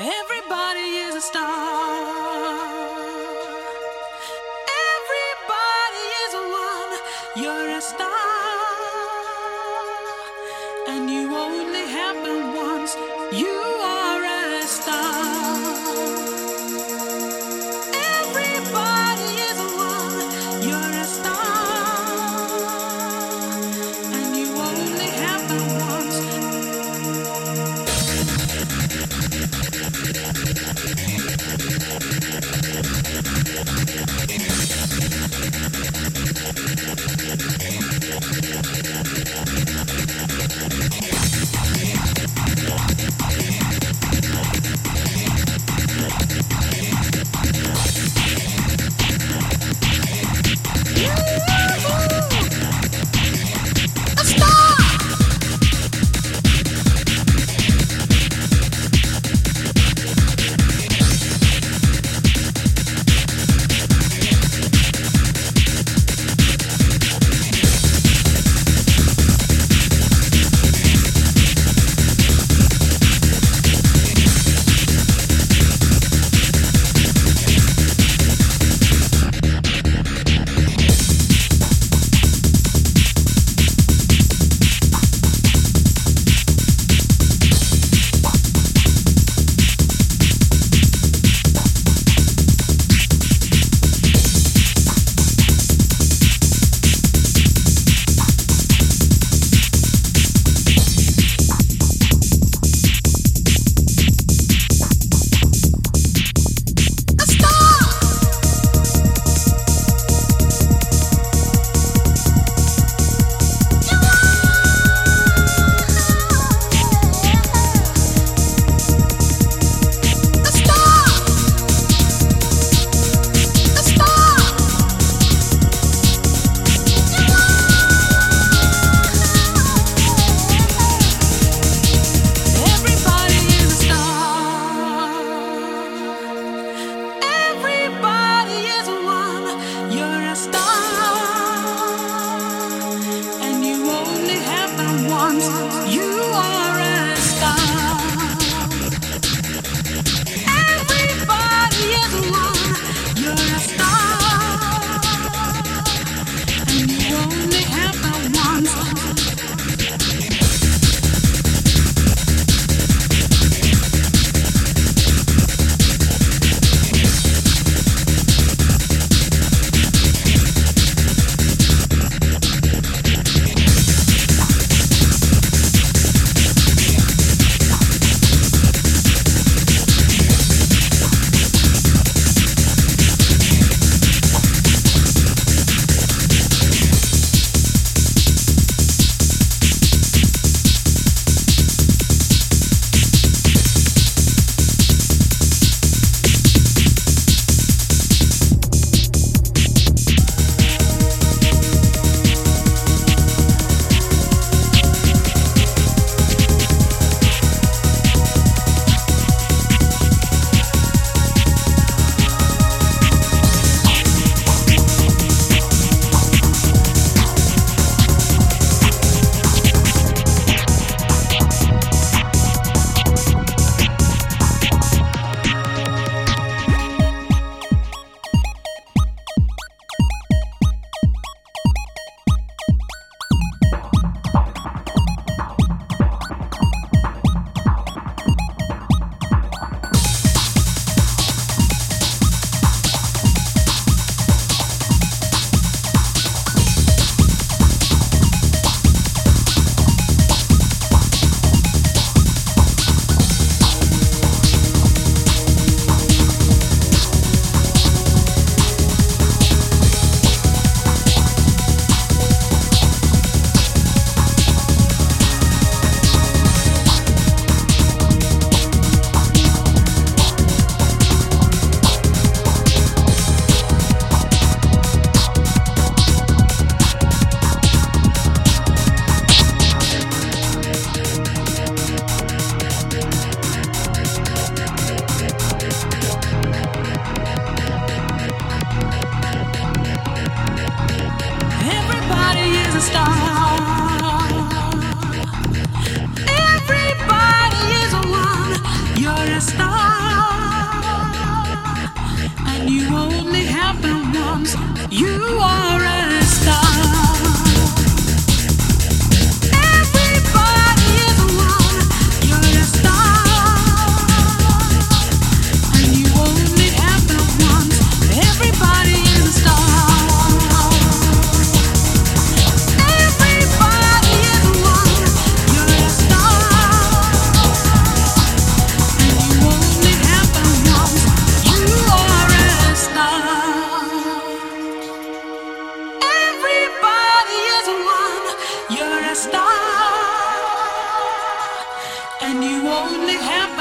Everybody is a star. Everybody is one. You're a star. And you only happen once. You are a star. star, and you only have.